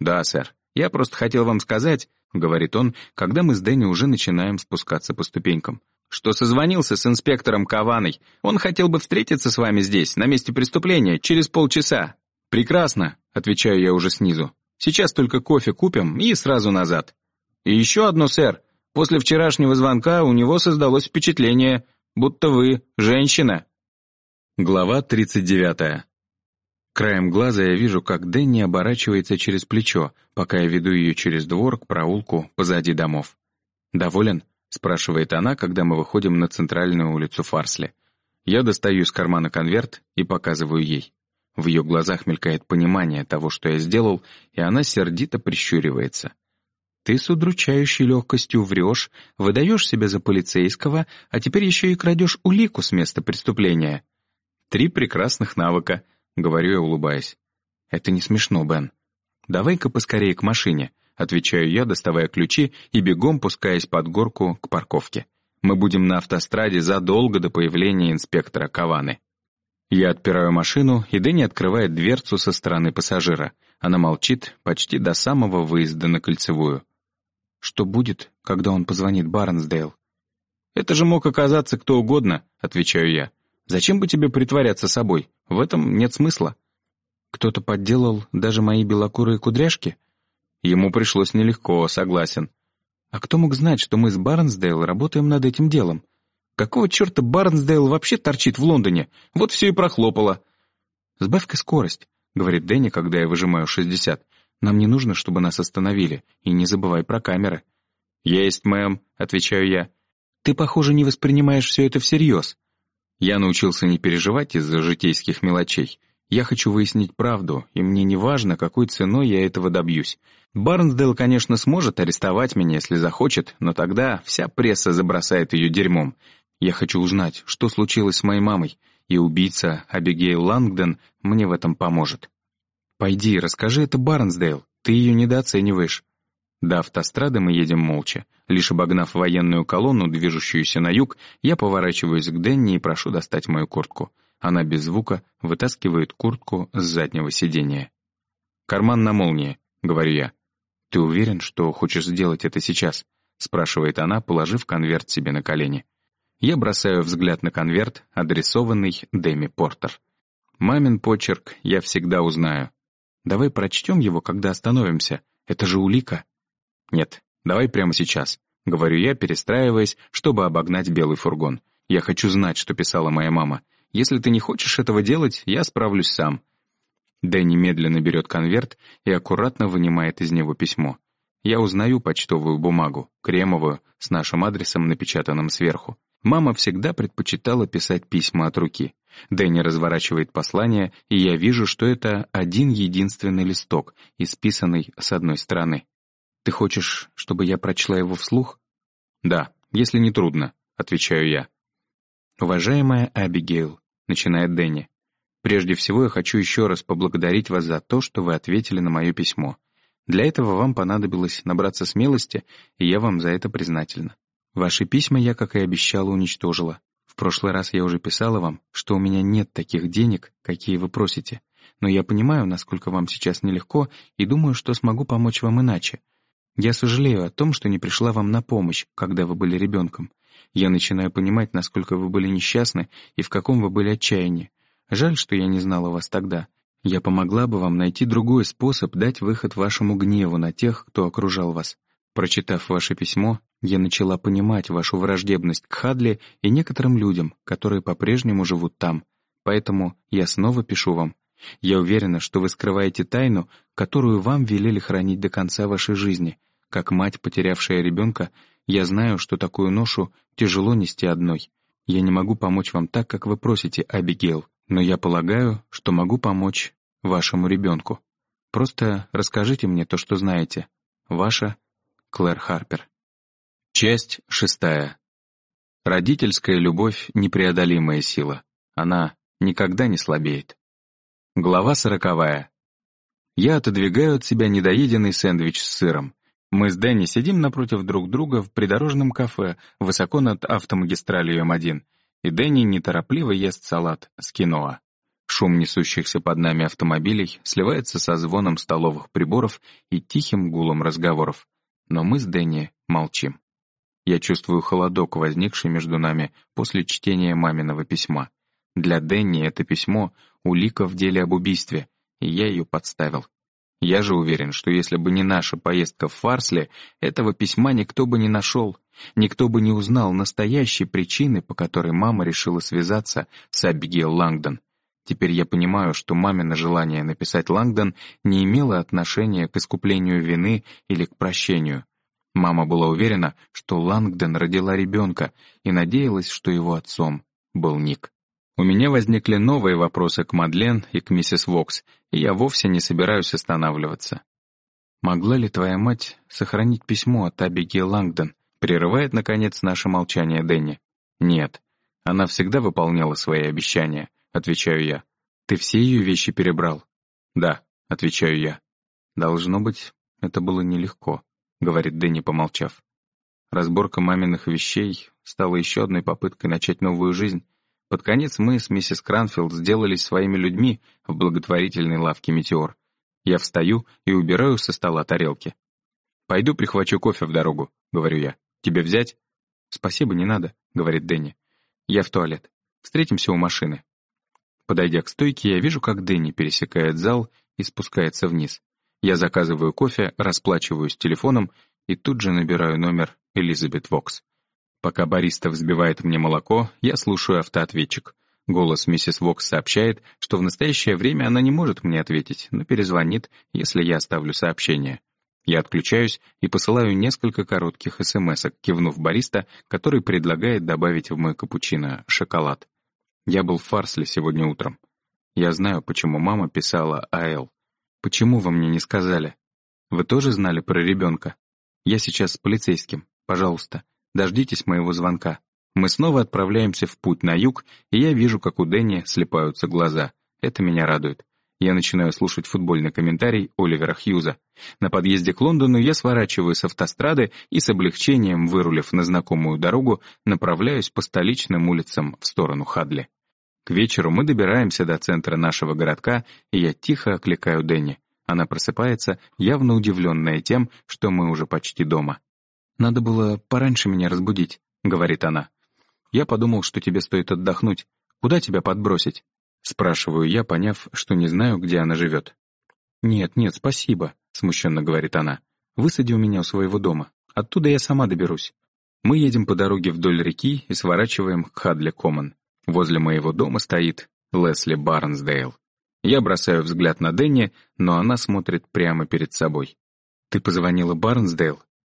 «Да, сэр. Я просто хотел вам сказать», — говорит он, когда мы с Дэнни уже начинаем спускаться по ступенькам, что созвонился с инспектором Каваной. Он хотел бы встретиться с вами здесь, на месте преступления, через полчаса. «Прекрасно», — отвечаю я уже снизу. «Сейчас только кофе купим и сразу назад». «И еще одно, сэр. После вчерашнего звонка у него создалось впечатление, будто вы женщина». Глава 39. Краем глаза я вижу, как Дэнни оборачивается через плечо, пока я веду ее через двор к проулку позади домов. «Доволен?» — спрашивает она, когда мы выходим на центральную улицу Фарсли. Я достаю из кармана конверт и показываю ей. В ее глазах мелькает понимание того, что я сделал, и она сердито прищуривается. «Ты с удручающей легкостью врешь, выдаешь себя за полицейского, а теперь еще и крадешь улику с места преступления». «Три прекрасных навыка», — говорю я, улыбаясь. «Это не смешно, Бен. Давай-ка поскорее к машине», — отвечаю я, доставая ключи и бегом пускаясь под горку к парковке. Мы будем на автостраде задолго до появления инспектора Каваны. Я отпираю машину, и Дэнни открывает дверцу со стороны пассажира. Она молчит почти до самого выезда на кольцевую. Что будет, когда он позвонит Барнсдейл? «Это же мог оказаться кто угодно», — отвечаю я. Зачем бы тебе притворяться собой? В этом нет смысла. Кто-то подделал даже мои белокурые кудряшки? Ему пришлось нелегко, согласен. А кто мог знать, что мы с Барнсдейл работаем над этим делом? Какого черта Барнсдейл вообще торчит в Лондоне? Вот все и прохлопало. «Сбавь-ка скорость», — говорит Дэнни, когда я выжимаю шестьдесят. «Нам не нужно, чтобы нас остановили. И не забывай про камеры». «Есть, мэм», — отвечаю я. «Ты, похоже, не воспринимаешь все это всерьез. Я научился не переживать из-за житейских мелочей. Я хочу выяснить правду, и мне не важно, какой ценой я этого добьюсь. Барнсдейл, конечно, сможет арестовать меня, если захочет, но тогда вся пресса забросает ее дерьмом. Я хочу узнать, что случилось с моей мамой, и убийца Абигейл Лангден мне в этом поможет. Пойди, расскажи это Барнсдейл, ты ее недооцениваешь. До автострады мы едем молча. Лишь обогнав военную колонну, движущуюся на юг, я поворачиваюсь к Денни и прошу достать мою куртку. Она без звука вытаскивает куртку с заднего сиденья. «Карман на молнии», — говорю я. «Ты уверен, что хочешь сделать это сейчас?» — спрашивает она, положив конверт себе на колени. Я бросаю взгляд на конверт, адресованный Дэми Портер. «Мамин почерк я всегда узнаю. Давай прочтем его, когда остановимся. Это же улика». «Нет, давай прямо сейчас», — говорю я, перестраиваясь, чтобы обогнать белый фургон. «Я хочу знать, что писала моя мама. Если ты не хочешь этого делать, я справлюсь сам». Дэнни медленно берет конверт и аккуратно вынимает из него письмо. Я узнаю почтовую бумагу, кремовую, с нашим адресом, напечатанным сверху. Мама всегда предпочитала писать письма от руки. Дэнни разворачивает послание, и я вижу, что это один единственный листок, исписанный с одной стороны. «Ты хочешь, чтобы я прочла его вслух?» «Да, если не трудно», — отвечаю я. «Уважаемая Абигейл», — начинает Дэнни, «прежде всего я хочу еще раз поблагодарить вас за то, что вы ответили на мое письмо. Для этого вам понадобилось набраться смелости, и я вам за это признательна. Ваши письма я, как и обещала, уничтожила. В прошлый раз я уже писала вам, что у меня нет таких денег, какие вы просите. Но я понимаю, насколько вам сейчас нелегко, и думаю, что смогу помочь вам иначе. Я сожалею о том, что не пришла вам на помощь, когда вы были ребенком. Я начинаю понимать, насколько вы были несчастны и в каком вы были отчаянии. Жаль, что я не знала вас тогда. Я помогла бы вам найти другой способ дать выход вашему гневу на тех, кто окружал вас. Прочитав ваше письмо, я начала понимать вашу враждебность к Хадли и некоторым людям, которые по-прежнему живут там. Поэтому я снова пишу вам. Я уверена, что вы скрываете тайну, которую вам велели хранить до конца вашей жизни — как мать, потерявшая ребенка, я знаю, что такую ношу тяжело нести одной. Я не могу помочь вам так, как вы просите, Абигейл, но я полагаю, что могу помочь вашему ребенку. Просто расскажите мне то, что знаете. Ваша Клэр Харпер. Часть шестая. Родительская любовь — непреодолимая сила. Она никогда не слабеет. Глава сороковая. Я отодвигаю от себя недоеденный сэндвич с сыром. Мы с Дэнни сидим напротив друг друга в придорожном кафе, высоко над автомагистралью М1, и Дэнни неторопливо ест салат с киноа. Шум несущихся под нами автомобилей сливается со звоном столовых приборов и тихим гулом разговоров. Но мы с Дэнни молчим. Я чувствую холодок, возникший между нами после чтения маминого письма. Для Дэнни это письмо — улика в деле об убийстве, и я ее подставил. Я же уверен, что если бы не наша поездка в Фарсли, этого письма никто бы не нашел, никто бы не узнал настоящей причины, по которой мама решила связаться с Абигейл Лангдон. Теперь я понимаю, что мамино желание написать Лангдон не имело отношения к искуплению вины или к прощению. Мама была уверена, что Лангдон родила ребенка и надеялась, что его отцом был Ник. У меня возникли новые вопросы к Мадлен и к миссис Вокс, и я вовсе не собираюсь останавливаться. «Могла ли твоя мать сохранить письмо от Абиги Лангдон?» Прерывает, наконец, наше молчание Дэнни. «Нет. Она всегда выполняла свои обещания», — отвечаю я. «Ты все ее вещи перебрал?» «Да», — отвечаю я. «Должно быть, это было нелегко», — говорит Дэнни, помолчав. Разборка маминых вещей стала еще одной попыткой начать новую жизнь, под конец мы с миссис Кранфилд сделались своими людьми в благотворительной лавке «Метеор». Я встаю и убираю со стола тарелки. «Пойду прихвачу кофе в дорогу», — говорю я. «Тебе взять?» «Спасибо, не надо», — говорит Дэнни. «Я в туалет. Встретимся у машины». Подойдя к стойке, я вижу, как Дэнни пересекает зал и спускается вниз. Я заказываю кофе, расплачиваюсь телефоном и тут же набираю номер Элизабет Вокс. Пока бариста взбивает мне молоко, я слушаю автоответчик. Голос миссис Вокс сообщает, что в настоящее время она не может мне ответить, но перезвонит, если я оставлю сообщение. Я отключаюсь и посылаю несколько коротких смс кивнув бариста, который предлагает добавить в мой капучино шоколад. Я был в Фарсле сегодня утром. Я знаю, почему мама писала А.Л. Почему вы мне не сказали? Вы тоже знали про ребенка? Я сейчас с полицейским. Пожалуйста, Дождитесь моего звонка. Мы снова отправляемся в путь на юг, и я вижу, как у Дэнни слепаются глаза. Это меня радует. Я начинаю слушать футбольный комментарий Оливера Хьюза. На подъезде к Лондону я сворачиваю с автострады и с облегчением, вырулив на знакомую дорогу, направляюсь по столичным улицам в сторону Хадли. К вечеру мы добираемся до центра нашего городка, и я тихо окликаю Дэнни. Она просыпается, явно удивленная тем, что мы уже почти дома. «Надо было пораньше меня разбудить», — говорит она. «Я подумал, что тебе стоит отдохнуть. Куда тебя подбросить?» Спрашиваю я, поняв, что не знаю, где она живет. «Нет, нет, спасибо», — смущенно говорит она. «Высади у меня у своего дома. Оттуда я сама доберусь». Мы едем по дороге вдоль реки и сворачиваем к Хадли Коммон. Возле моего дома стоит Лесли Барнсдейл. Я бросаю взгляд на Дэнни, но она смотрит прямо перед собой. «Ты позвонила Барнсдейл?»